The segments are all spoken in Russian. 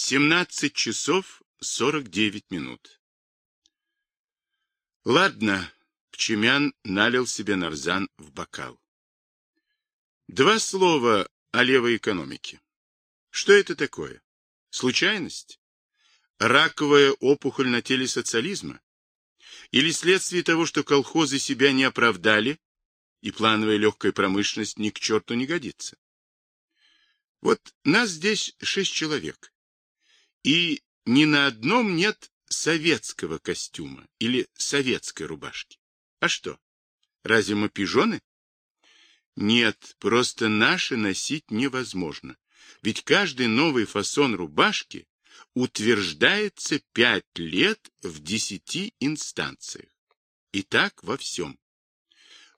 17 часов 49 минут. Ладно, Пчемян налил себе нарзан в бокал. Два слова о левой экономике. Что это такое? Случайность? Раковая опухоль на теле социализма? Или следствие того, что колхозы себя не оправдали, и плановая легкая промышленность ни к черту не годится? Вот нас здесь шесть человек, и ни на одном нет советского костюма или советской рубашки. А что, разве мы пижоны? Нет, просто наши носить невозможно. Ведь каждый новый фасон рубашки утверждается пять лет в десяти инстанциях. И так во всем.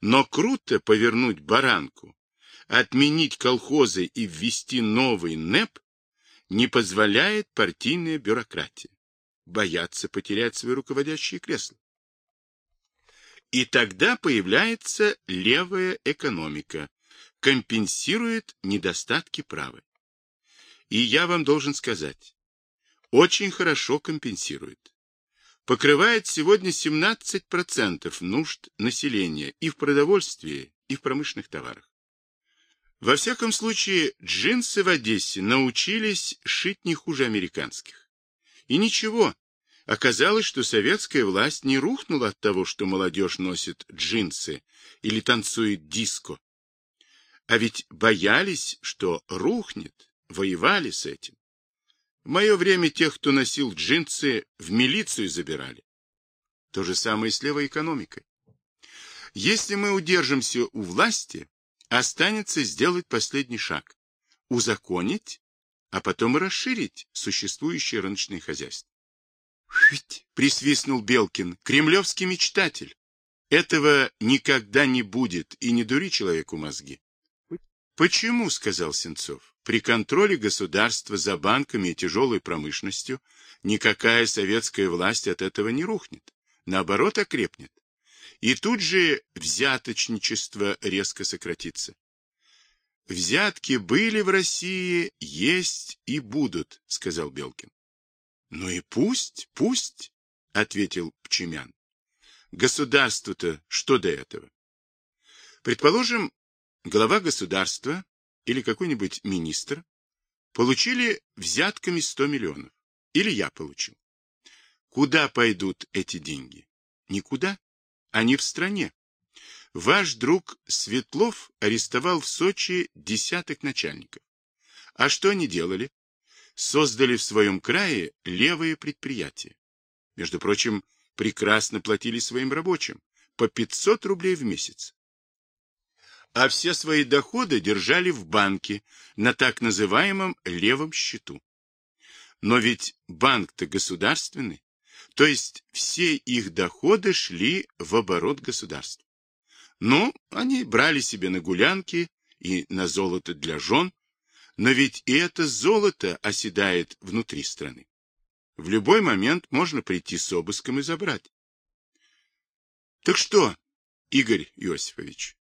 Но круто повернуть баранку, отменить колхозы и ввести новый НЭП не позволяет партийная бюрократия. Боятся потерять свои руководящие кресла. И тогда появляется левая экономика, компенсирует недостатки правой. И я вам должен сказать, очень хорошо компенсирует. Покрывает сегодня 17% нужд населения и в продовольствии, и в промышленных товарах. Во всяком случае, джинсы в Одессе научились шить не хуже американских. И ничего, оказалось, что советская власть не рухнула от того, что молодежь носит джинсы или танцует диско. А ведь боялись, что рухнет, воевали с этим. В мое время тех, кто носил джинсы, в милицию забирали. То же самое и с левой экономикой. Если мы удержимся у власти, останется сделать последний шаг – узаконить, а потом и расширить существующее рыночное хозяйство. «Хвить!» — присвистнул Белкин. «Кремлевский мечтатель! Этого никогда не будет, и не дури человеку мозги». «Почему?» — сказал Сенцов. «При контроле государства за банками и тяжелой промышленностью никакая советская власть от этого не рухнет. Наоборот, окрепнет. И тут же взяточничество резко сократится. Взятки были в России, есть и будут, сказал Белкин. Ну и пусть, пусть, ответил Пчемян. Государству-то что до этого? Предположим, глава государства или какой-нибудь министр получили взятками 100 миллионов. Или я получил. Куда пойдут эти деньги? Никуда. Они в стране. Ваш друг Светлов арестовал в Сочи десяток начальников. А что они делали? Создали в своем крае левые предприятия. Между прочим, прекрасно платили своим рабочим по 500 рублей в месяц. А все свои доходы держали в банке на так называемом левом счету. Но ведь банк-то государственный. То есть все их доходы шли в оборот государства. Ну, они брали себе на гулянки и на золото для жен, но ведь и это золото оседает внутри страны. В любой момент можно прийти с обыском и забрать. Так что, Игорь Иосифович,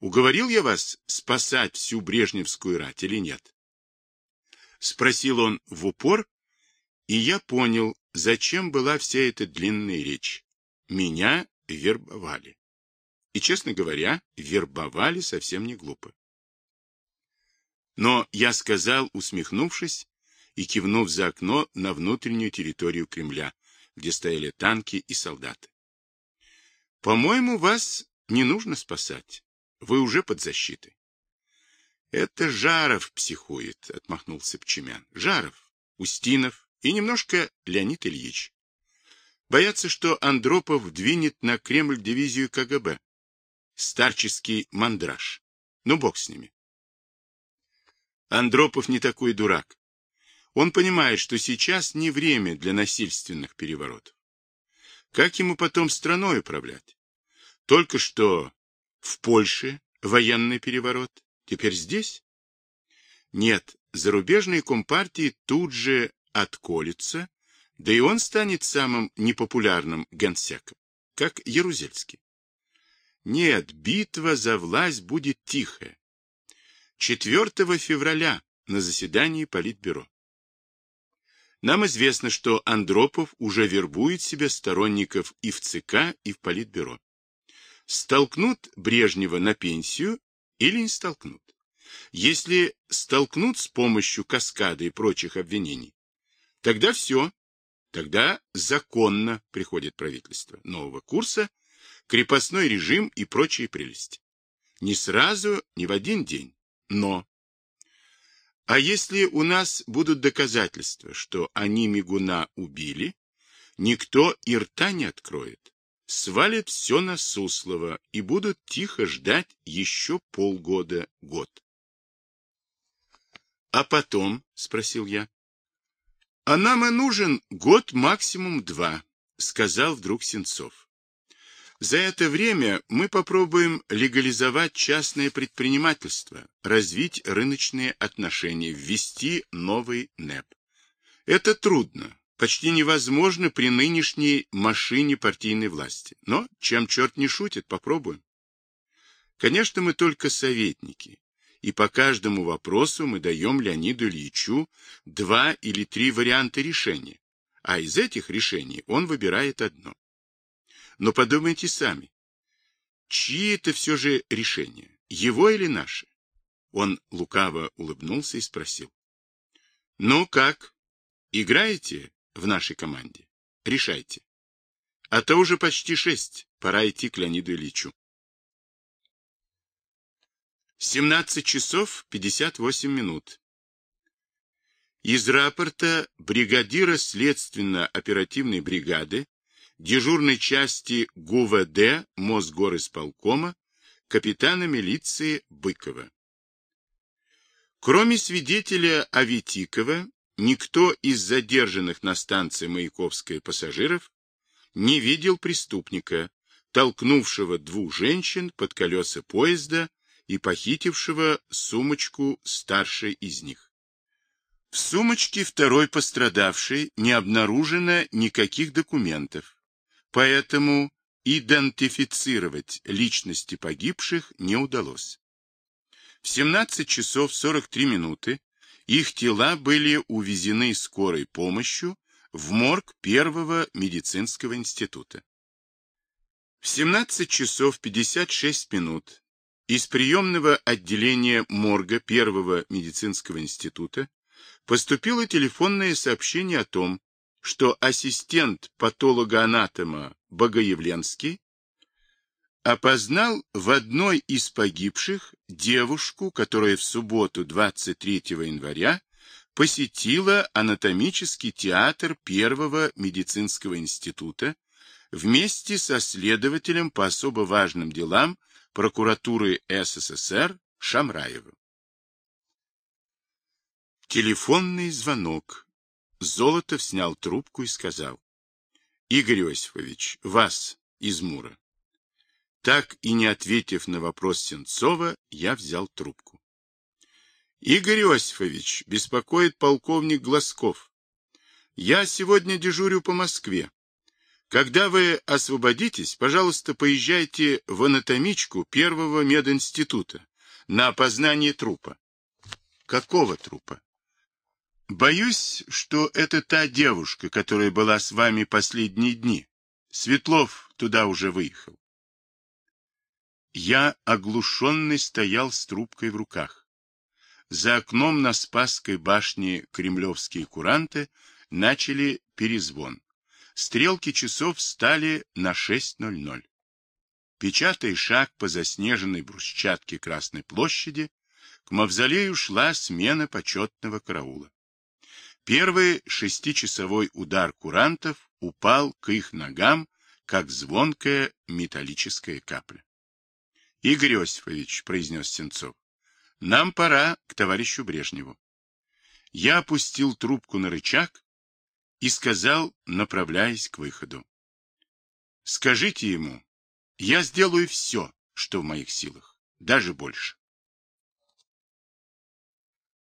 уговорил я вас спасать всю Брежневскую рать или нет? Спросил он в упор, и я понял, зачем была вся эта длинная речь. Меня вербовали. И, честно говоря, вербовали совсем не глупо. Но я сказал, усмехнувшись и кивнув за окно на внутреннюю территорию Кремля, где стояли танки и солдаты. По-моему, вас не нужно спасать. Вы уже под защитой. Это Жаров психует, отмахнулся Пчемян. Жаров, Устинов, и немножко Леонид Ильич. Боятся, что Андропов двинет на Кремль дивизию КГБ. Старческий мандраж. Ну, бог с ними. Андропов не такой дурак. Он понимает, что сейчас не время для насильственных переворотов. Как ему потом страной управлять? Только что в Польше военный переворот, теперь здесь? Нет, зарубежные компартии тут же отколется, да и он станет самым непопулярным генсеком, как Ярузельский. Нет, битва за власть будет тихая. 4 февраля на заседании Политбюро. Нам известно, что Андропов уже вербует себе сторонников и в ЦК, и в Политбюро. Столкнут Брежнева на пенсию или не столкнут? Если столкнут с помощью каскады и прочих обвинений, тогда все, тогда законно приходит правительство нового курса, крепостной режим и прочие прелести. Не сразу, не в один день, но а если у нас будут доказательства, что они Мигуна убили, никто и рта не откроет, свалит все на Суслова и будут тихо ждать еще полгода-год. — А потом? — спросил я. — А нам и нужен год максимум два, — сказал вдруг Сенцов. За это время мы попробуем легализовать частное предпринимательство, развить рыночные отношения, ввести новый НЭП. Это трудно, почти невозможно при нынешней машине партийной власти. Но чем черт не шутит, попробуем. Конечно, мы только советники, и по каждому вопросу мы даем Леониду Ильичу два или три варианта решения, а из этих решений он выбирает одно. Но подумайте сами, чьи это все же решения, его или наши? Он лукаво улыбнулся и спросил. Ну как, играете в нашей команде? Решайте. А то уже почти шесть, пора идти к Леониду Ильичу. 17 часов 58 минут. Из рапорта бригадира следственно-оперативной бригады дежурной части ГУВД Мосгорисполкома капитана милиции Быкова. Кроме свидетеля Аветикова, никто из задержанных на станции Маяковская пассажиров не видел преступника, толкнувшего двух женщин под колеса поезда и похитившего сумочку старшей из них. В сумочке второй пострадавшей не обнаружено никаких документов, Поэтому идентифицировать личности погибших не удалось. В 17 часов 43 минуты их тела были увезены скорой помощью в морг Первого медицинского института. В 17 часов 56 минут из приемного отделения морга Первого медицинского института поступило телефонное сообщение о том, что ассистент патолога-анатома Богоявленский опознал в одной из погибших девушку, которая в субботу 23 января посетила анатомический театр Первого медицинского института вместе со следователем по особо важным делам прокуратуры СССР Шамраевым. Телефонный звонок Золотов снял трубку и сказал. — Игорь Иосифович, вас из Мура. Так и не ответив на вопрос Сенцова, я взял трубку. — Игорь Иосифович, беспокоит полковник Глазков. Я сегодня дежурю по Москве. Когда вы освободитесь, пожалуйста, поезжайте в анатомичку первого мединститута на опознание трупа. Какого трупа? Боюсь, что это та девушка, которая была с вами последние дни. Светлов туда уже выехал. Я, оглушенный, стоял с трубкой в руках. За окном на Спасской башне кремлевские куранты начали перезвон. Стрелки часов стали на 6.00. Печатая шаг по заснеженной брусчатке Красной площади, к мавзолею шла смена почетного караула. Первый шестичасовой удар курантов упал к их ногам, как звонкая металлическая капля. — Игорь Осипович, — произнес Сенцов, — нам пора к товарищу Брежневу. Я опустил трубку на рычаг и сказал, направляясь к выходу. — Скажите ему, я сделаю все, что в моих силах, даже больше.